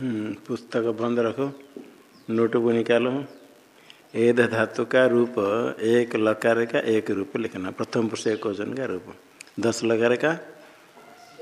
पुस्तक बंद रखो नोट को निकालो। एद धातु का रूप, एक लकार का एक रूप लिखना। प्रथम पुरुष एक वज़न का रूप। दस लकार का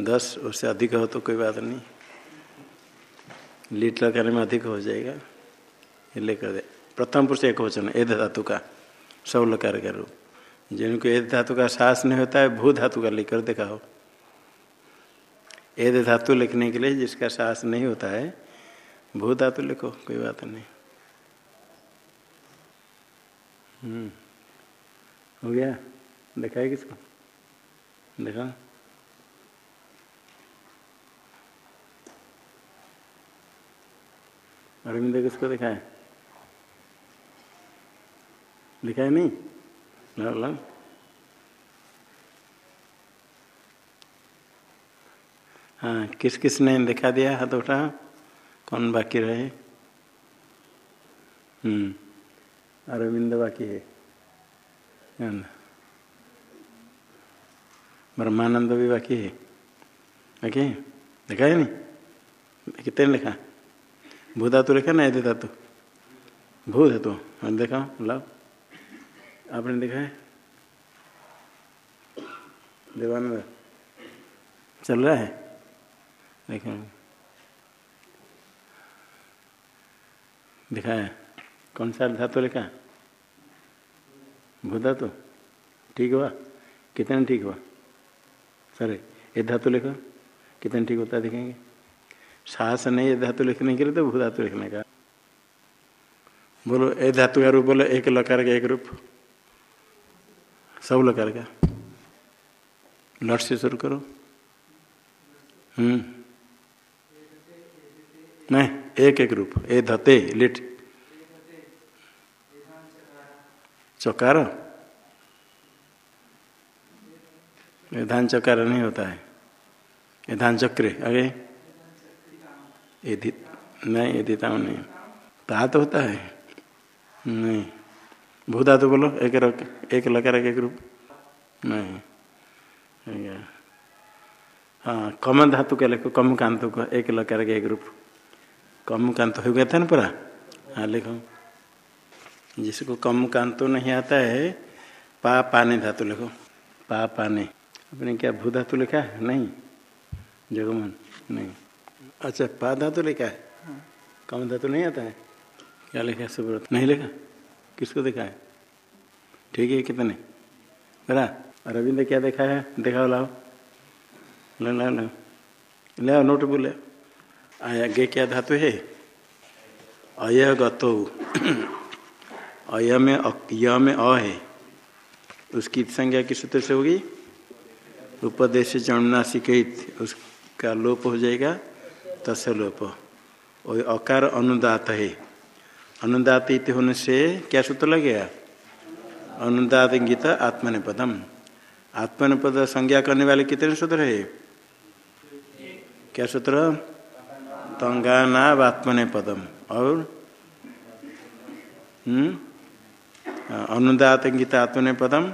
दस उससे अधिक हो तो कोई बात नहीं। लीट लगाने में अधिक हो जाएगा। ये लेकर दे। प्रथम पुरुष एक वचन, एद धातु का सब लकार का रूप। जिनको एद धातु का सास नहीं होता है, भू धातु का लेकर देखा दिखाओ एद धातु लिखने के लिए जिसका साहस नहीं होता है, भू धातु लिखो, कोई बात नहीं। हम्म हो गया? देखा है किसको? देखा। अरविंद किसको देखा है लिखा है नहीं ला हाँ किस किस ने दिखा दिया हाथ उठा? कौन बाकी रहे? हम्म अरविंद बाकी है। ब्रह्मानंद भी बाकी है। बाकी? है देखा है नहीं? कितने लिखा? भू धातु लिखा ना, यदि धातु? भू धातु। हाँ देखा, लाओ। आपने देखा है? देवानंद। चल रहा है? देखें दिखाया? कौन सा धातु लिखा? भू धातु ठीक हुआ? कितने ठीक हुआ? सर ये धातु लिखो। कितने ठीक होता दिखेंगे? साहस नहीं ये धातु लिखने के लिए तो भू धातु लिखने का। बोलो ए धातु का रूप बोलो, एक लकार का एक रूप। सब लकार का। लट से शुरू करो। हम्म। नहीं एक एक रूप। ए धते लिट। चौकार? धान चौकार नहीं होता है। ये धान चक्र आगे। एदित नहीं एदिता नहीं। तात होता है? नहीं। भूधा तो बोलो एक रक, एक लकार एक रूप। नहीं। हाँ कम धातु के लिखो कम कांतु का एक लकार के एक रूप। कम कांत हो गया था ना पूरा? हाँ लिखो। जिसको कम कांतो नहीं आता है पा पाने धातु लिखो। पा पाने अपने क्या भू धातु लिखा है? नहीं। जगमन नहीं। अच्छा पा धातु लिखा है? कम धातु नहीं आता है? क्या लिखा है? सुब्रत। नहीं लिखा? किसको देखा है? ठीक है, कितने? बरा रविंद्र क्या देखा है? देखा लाओ। ले, लो लो। ले। आओ नोट बोले आया गे क्या धातु है? अय गतो अय में य में अ है। उसकी संज्ञा किस सूत्र से होगी? उपदेश चणनाशिकित उसका लोप हो जाएगा तस् लोप। और अकार अनुदात है। अनुदात इत होने से क्या सूत्र लगेगा अनुदात गीत आत्मनिपदम। आत्मनिपद संज्ञा करने वाले कितने सूत्र है? क्या सूत्र? तंगानाव आत्मनिपदम और? हम्म? अनुदात गीत आत्मनिपदम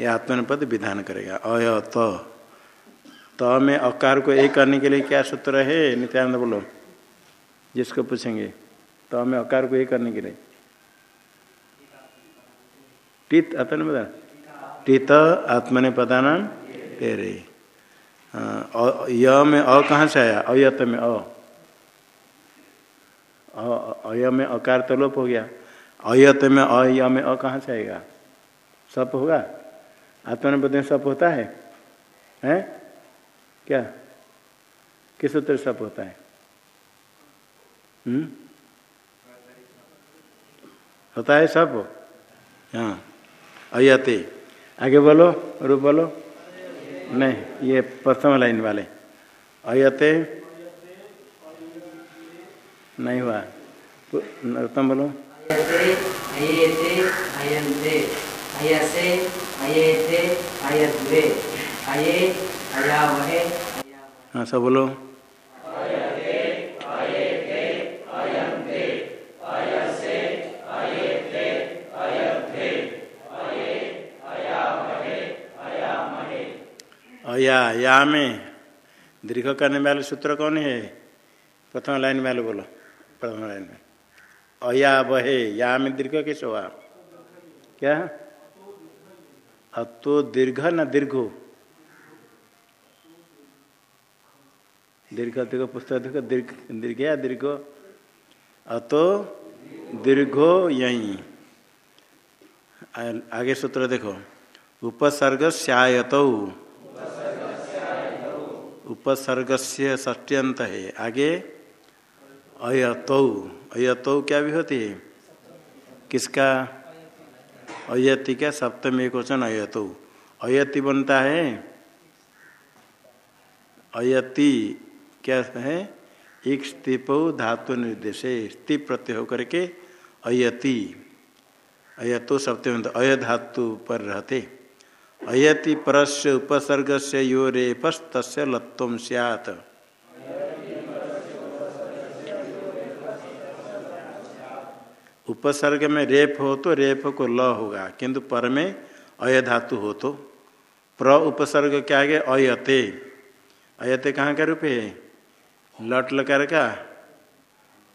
ये आत्मने पद विधान करेगा। अय, त। त में अकार को एक करने के लिए क्या सूत्र है? नित्यानंद बोलो। जिसको पूछेंगे। तो में अकार को एक करने के लिए। टित आता ना बता टित, आत्मने पदाना तेरे। य में अ कहाँ से आया? अयत में अ। अय में अकार तो लोप हो गया। अयत में अय में अ कहाँ से आएगा? सप होगा? आत्मनिपद में सप होता है? हैं? क्या? किस उत्तर सप होता है? हम्म? होता है सब हाँ। अयते। आगे बोलो, रूप बोलो। नहीं, ये प्रथम लाइन वाले। अयते नहीं हुआ। नरोत्तम बोलो। हाँ सब बोलो। अया या में दीर्घ करने वाले सूत्र कौन है? प्रथम लाइन वाले बोलो। प्रथम लाइन में अया बहे या में दीर्घ कैसे हुआ क्या? अतो दीर्घ न दीर्घो। दीर्घ दीर्घ पुस्तक देखो, दीर्घ दीर्घ या दीर्घ? अतो दीर्घो यही। आगे सूत्र देखो। उपसर्ग श्यायत उपसर्ग से ष्ट्यंत है। आगे अयतौ। अयतौ क्या भी होती है किसका? अयति क्या? सप्तमी एक वचन अयतौ। अयति बनता है? अयति क्या है? एक स्तिप धातु निर्देश, स्तिप प्रत्यय होकर के अयति। अयतो सप्तमी अय धातु पर रहते। अयति परस्य उपसर्ग से यो रेपस तस्य लत्व सियात। उपसर्ग में रेप हो तो रेप को ल होगा, किंतु पर में अय धातु हो तो। प्र उपसर्ग क्या आगे अयते। अयते कहाँ का रूप है? लट लकार का।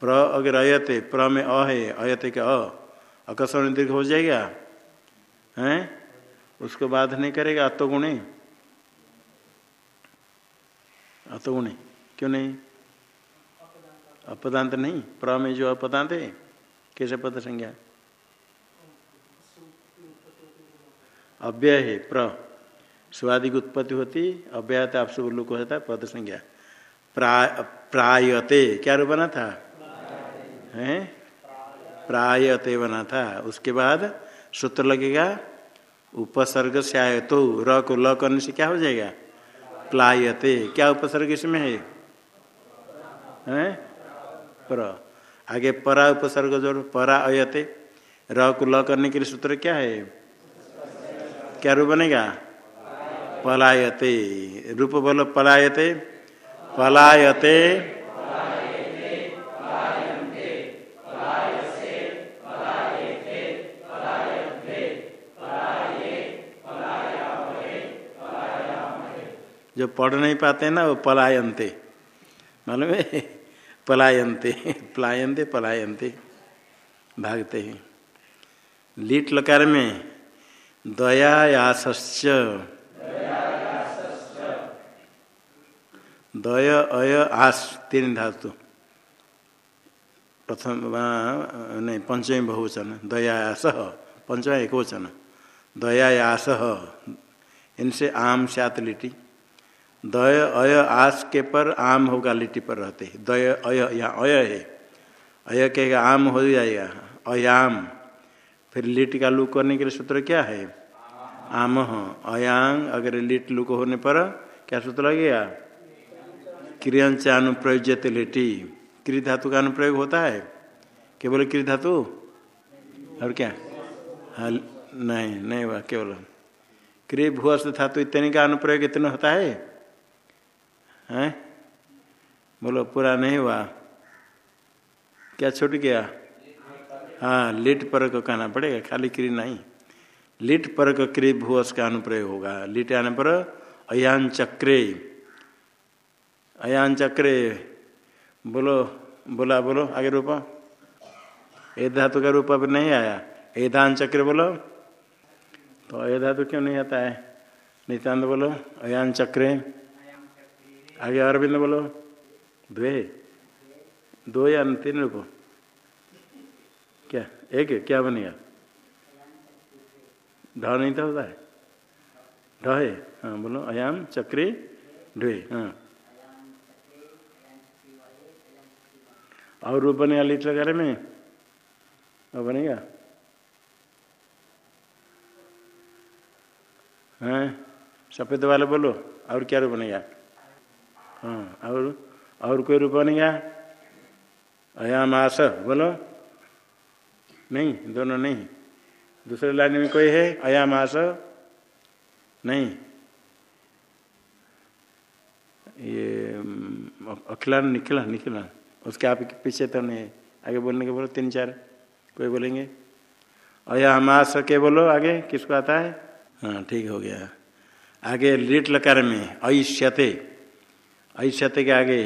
प्र अगर अयते, प्र में अ है, अयते का अ। अकस्मण दीर्घ हो जाएगा। हैं? उसको बाध नहीं करेगा अतोगुणी अतोगुणी क्यों नहीं? अपदांत नहीं। प्र में जो अपदांत है कैसे पद संज्ञा अव्यय है प्र। स्वादि की उत्पत्ति होती, अव्ययता आप सब लोग होता है, पद संज्ञा। प्रायते, क्या रूप बना था? हैं? प्रायते बना था। उसके बाद सूत्र लगेगा, उपसर्ग से आय तो र को ल करने से क्या हो जाएगा? प्लायते। क्या उपसर्ग इसमें है? हैं? प्र। आगे परा उपसर्ग जोड़, परा अयते। र को ल करने के लिए सूत्र क्या है? क्या रूप बनेगा? पलायते। रूप बोलो, पलायते। पलायते। जो पढ़ नहीं पाते ना, वो पलायनते। मालूम है? पलायनते पलायनते पलायनते, भागते हैं। लीट लकार में दयायाश्च दय, अय, आस, तीन धातु। प्रथम नहीं, पंचमी बहुवचन, दयायास, पंचम एक वचन दयायास। इनसे आम, सात लिटी। दय, अय, आस के पर आम होगा, लिट्टी पर रहते दय, अय यहाँ अय है। अय कहेगा आम हो जाएगा। अयाम। फिर लिट का लुक करने के लिए सूत्र क्या है? आम। अयांग अगर लिट लुक होने पर क्या सूत्र लगेगा? क्रियंच अनुप्रयोज्यते लिटी क्री धातु का अनुप्रयोग होता है? केवल क्री धातु और क्या? हाँ नहीं नहीं हुआ, केवल। क्री भूअस्त धातु इतने का अनुप्रयोग इतना होता है? हैं? बोलो, पूरा नहीं हुआ। क्या छूट गया? हाँ लिट पर को कहना पड़ेगा, खाली क्री नहीं। लिट पर को क्री भूअस का अनुप्रयोग होगा। लिट आने पर अयान चक्रे। अयान चक्रे। बोलो, बोला, बोलो, आगे रूप। ए धातु का रूप अब नहीं आया। एधान चक्र बोलो। तो ए धातु क्यों नहीं आता है? नित्यानंद बोलो, अयान चक्रे। आगे अरविंद बोलो। द्वे। दो या तीन रूप क्या? एक है? क्या बनेगा? ढ नहीं तो होता है। ढ है? हाँ बोलो। अयाम, चक्री ढे हाँ। और रूप बनेगा लिट वगैरह में? और बनेगा? हाँ। सफ़ेद वाले बोलो। और क्या रूप बनेगा? हाँ और और कोई रूप बनेगा अयाम आस, बोलो। नहीं, दोनों नहीं। दूसरे लाइन में कोई है? अयाम आस, नहीं। ये अखिलान निखिला निखिला। उसके आप पीछे तो नहीं आगे बोलने के बोलो, तीन चार। कोई बोलेंगे? अयाम आस के बोलो आगे, किसको आता है? हाँ ठीक हो गया। आगे लिट लकार में, ऐश्यते। ऐश्यते के आगे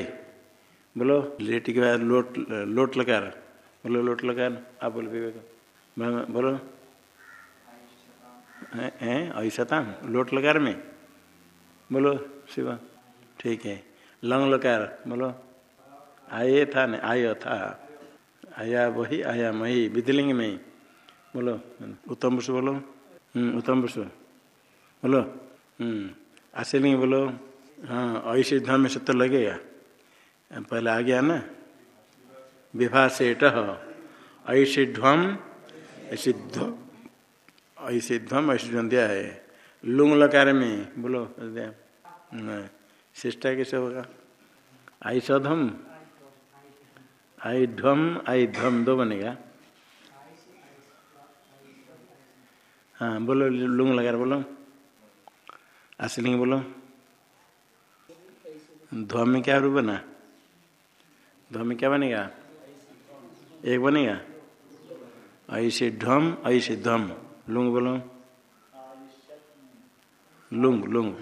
बोलो लेट के बाद लोट लोट लकार बोलो लोट लकार आप बोलो विवेक। बोलो। हैं ऐसा था लोट लकार में। बोलो शिवा। ठीक है। लंग लकार बोलो। आए था न आय था। आया वही आया मही विधिलिंग में बोलो उत्तम पुरुष बोलो। हम्म, उत्तम पुरुष। बोलो। हम्म, आशीलिंग बोलो। हाँ ऐसे धर्म में सत्य लगेगा पहले आ गया ना। विभा सेठ ऐसे ध्वम ऐसे ऐसे ध्वम ऐसे दिया है। लुंग लकार में, बोलो शिष्टा कैसे होगा आई सधम आई ध्वम आई ध्वम दो बनेगा। हाँ बोलो लुंग लगा बोलो। असलिंग बोलो। ध्वम में क्या रूप बना? ध्वम में क्या बनेगा? एक बनेगा? ऐसे ढम ऐसे ध्वम लुंग बोलो। लुंग लुंग।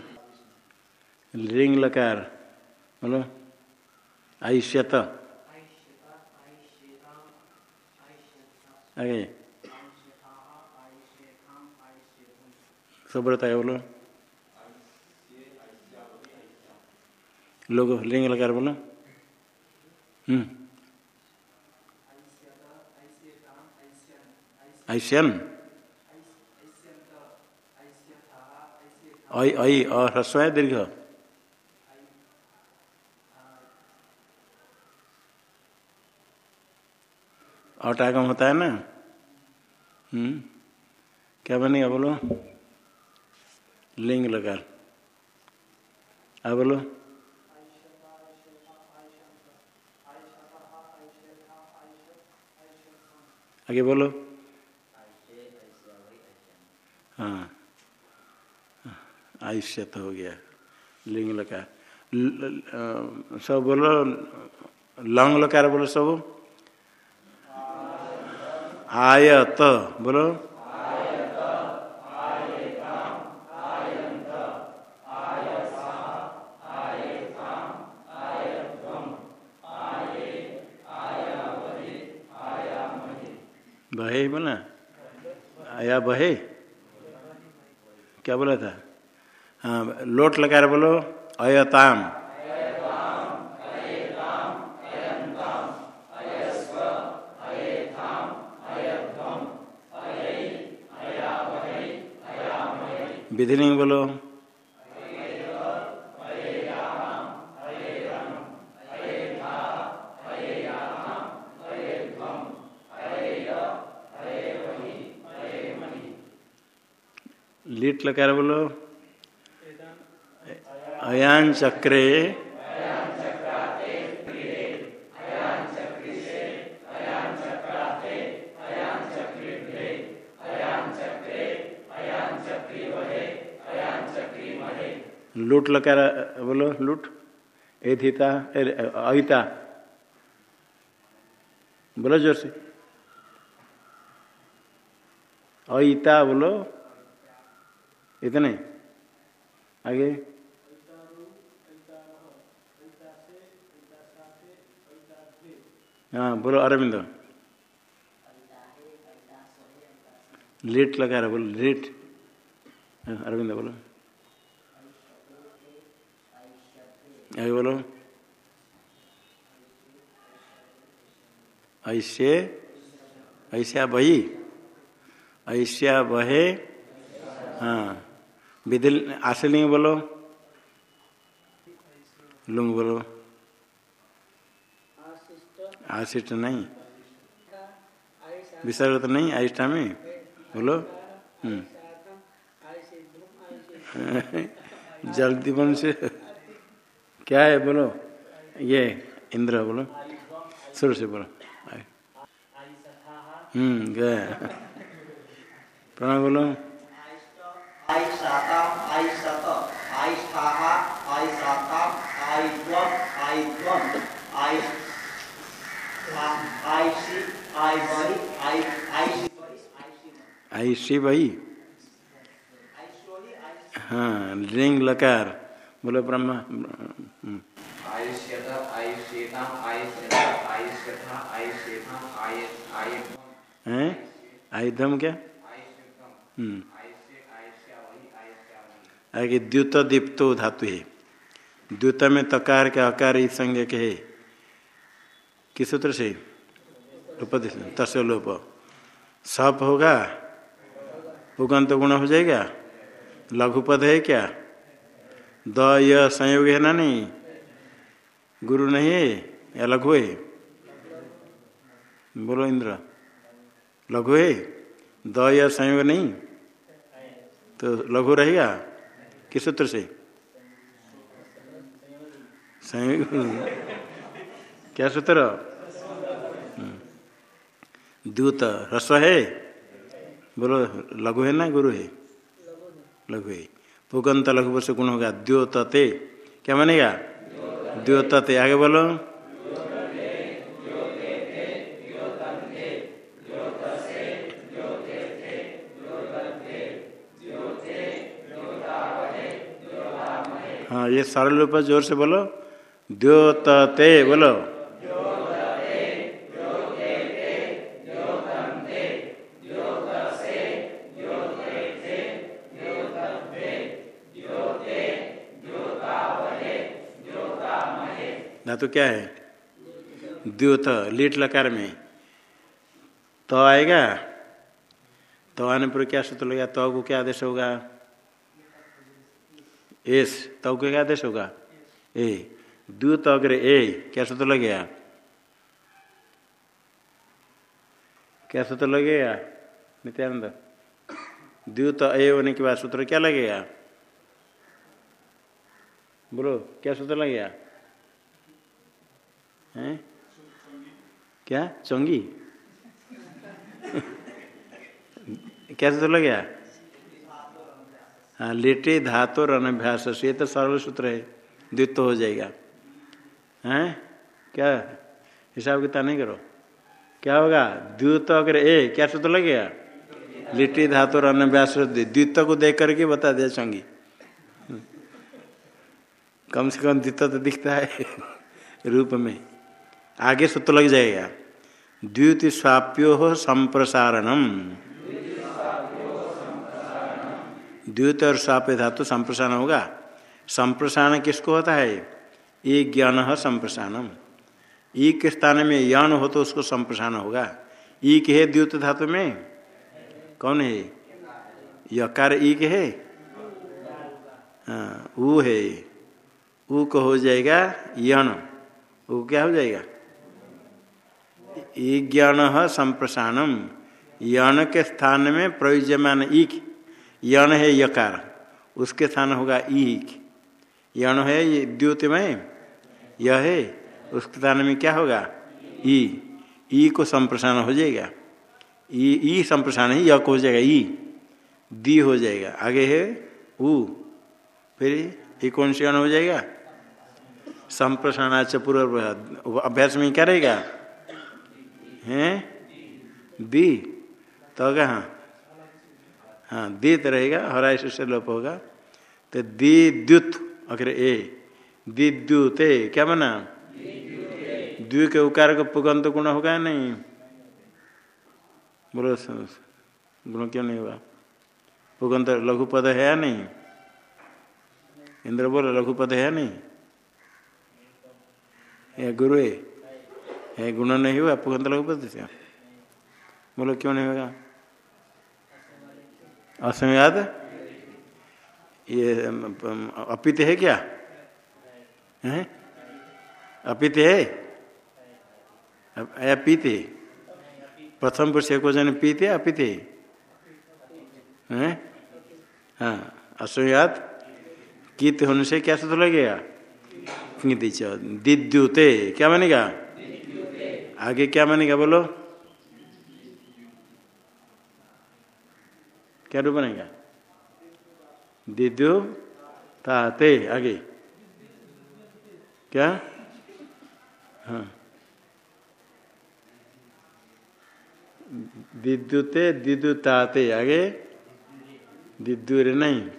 रिंग लकार। बोलो। ऐश्यत। आगे। सब बोलो। लोग लिंग लगा बोलो ऐश्यन ऐ ऐ और ह्रस्व है, दीर्घ। औटागम होता है ना? हम्म। क्या बनेगा बोलो? लिंग लगा आ, बोलो। आगे बोलो हाँ आयुष्य तो हो गया लिंग लकार सब बोलो लंग लकार बोलो सब आयत बोलो बहे बोला आया बहे? क्या बोला था? हाँ लोट लगा बोलो, अयताम। विधि नहीं बोलो। लगा बोलो? अयान चक्रे। लूट लकार बोलो? लूट। एधिता अहिता। बोलो ज़ोर से। अहिता बोलो। इतने। आगे। हाँ बोलो अरविंद। लेट लगा रहा बोलो लेट। हाँ, अरविंद बोलो। आगे बोलो। ऐसे ऐसा बही ऐसा बहे हाँ। विधि आशलिंग बोलो। लुंग बोलो। आशिष्ट नहीं। विसर्ग तो नहीं आइष्टा में बोलो। जल्दी बन से। क्या है बोलो। ये इंद्र बोलो। शुरू से बोलो। हम्म गया प्रणाम बोलो। आई सी बरी आई सी आई सी भाई आई सोली आई हाँ लिंग लकार। बोलो ब्रह्मा। आयुष्यत आयु आयुधम क्या? हम्म। आगे द्युत दीप्तो धातु है। द्युत में तकार के अकार इस संज्ञ के है। किस सूत्र से? उपदेश तस् लोप। सप होगा? पुगंत गुण हो जाएगा? लघुपद है क्या? द, य संयोग है ना नहीं? गुरु नहीं है या लघु है? बोलो इंद्र। लघु है? द, या संयोग नहीं? तो लघु रहेगा? किस सूत्र से? क्या सूत्र? दूत। रस है? बोलो, लघु है ना, गुरु है? लघु है। पुगंत लघु से गुण होगा। द्योतते। क्या बनेगा द्योतते। आगे बोलो। हाँ ये सरल रूप ज़ोर से बोलो। द्योतते बोलो। धातु क्या है? द्योत, लीट लकार में। तो आएगा। तो आने पर क्या सूत्र लगेगा? तो को क्या आदेश होगा? एस तो को क्या आदेश होगा? ए। द्यूत अग्र ए। क्या सूत्र लगेगा क्या सूत्र लगेगा नित्यानंद। द्यूत ए होने के बाद सूत्र क्या लगेगा बोलो क्या सूत्र लगेगा हैं? क्या? चौंगी। क्या सूत्र लग गया हाँ लेटे धातु और अनभ्यास ये तो सरल सूत्र है, द्वित्व हो जाएगा। हैं? क्या? हिसाब किताब नहीं करो। क्या होगा? द्वित अगर ए, क्या सूत्र लग गया लिट्टी धातु और अनभ्यास द्वित्व को देख करके बता दिया चंगी कम से कम द्वित्व तो दिखता है रूप में। आगे सूत्र लग जाएगा। द्वित स्वाप्यो हो संप्रसारणम। द्वित और स्वाप्य धातु संप्रसारण होगा। संप्रसारण किसको होता है? ये ज्ञान है संप्रसारणम। ई के स्थान में यान हो तो उसको संप्रसारण होगा। ई के है द्युत धातु में? कौन है? यकार ई के है? हाँ ऊ है। ऊ को हो जाएगा यन वो क्या हो जाएगा? ई ज्ञान संप्रसारणम। यण के स्थान में प्रयुज्यमान ईक यण है यकार। उसके स्थान होगा ईक यण है ये द्योत में यह है, उसके स्थान में क्या होगा? ई। ई को संप्रसारण हो जाएगा। ई ई संप्रसारण ही, यक हो जाएगा, ई। दी हो जाएगा। आगे है, ऊ। फिर ये कौन सी अण हो जाएगा? संप्रसारण संप्रसारणाच पूर्व अभ्यास में क्या रहेगा? हैं? दी। तो कहाँ हाँ दीत रहेगा हरा से लोप होगा। तो दी द्युत अगर ए, दिद्युते, क्या बना? द्वि के उकार का पुगंत गुण होगा नहीं? बोलो, गुण क्यों नहीं हुआ पुगंत लघुपद है या नहीं? इंद्र बोलो, लघुपद है या नहीं? या गुरु है है गुण नहीं हुआ, पुगंत लघुपद से। बोलो, क्यों नहीं होगा? असमयाद ये अपित है क्या? है? अपित है? अपित। प्रथम पुरुष को जन पीते, अपित। है? हाँ असमयाद कीत होने से क्या सूत्र लगेगा दिद्युते, क्या मानेगा आगे क्या मानेगा बोलो? क्या रूप बनेगा दिद्यु ताते, आगे। क्या? हाँ। विद्युते दिद्युताते आगे। विद्युर नहीं।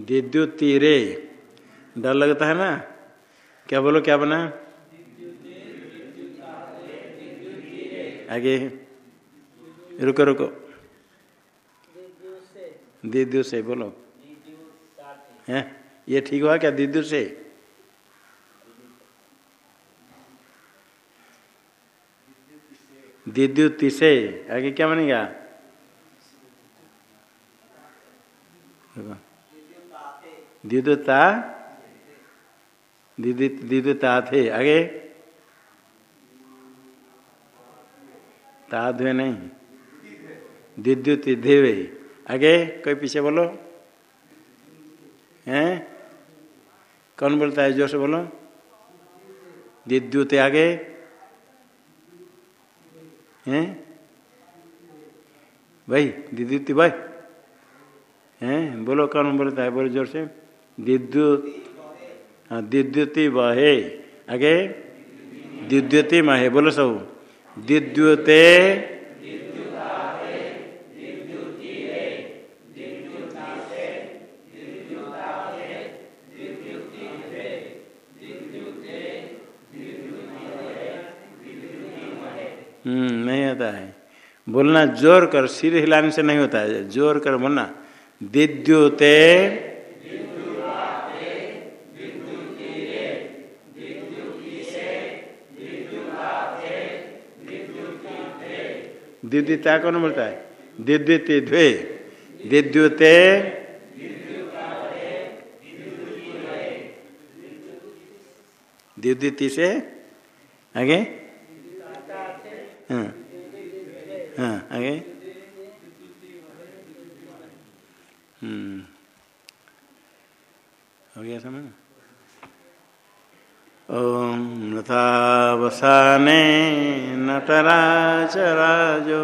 विद्युत तीरे। डर लगता है ना? क्या बोलो, क्या बना? आगे। रुको रुको। दीदू से बोलो। है? ये ठीक हुआ क्या दीदू से दिद्युति से आगे क्या बनेगा? दिदुता? दिदुता थे आगे। ताध्वे नहीं। दिद्युति देवे आगे कोई पीछे बोलो। हैं? कौन बोलता है? ज़ोर से बोलो। दिद्युत आगे। हैं? भाई दिद्युति भाई। हैं? बोलो, कौन बोलता है? बोलो ज़ोर से। विद्युत। हाँ दिद्युति बहे। आगे। दिद्युति महे बोलो सब। दिद्युते हम्म नहीं होता है बोलना ज़ोर कर सिर हिलाने से नहीं होता है ज़ोर कर बोलना विद्युते दिद्युता कौन बोलता है दिद्युति द्वे दिद्युते दिद्युति से आगे हाँ हाँ आगे। हम्म हो गया समझ? ओम नथावसाने नटराजराजो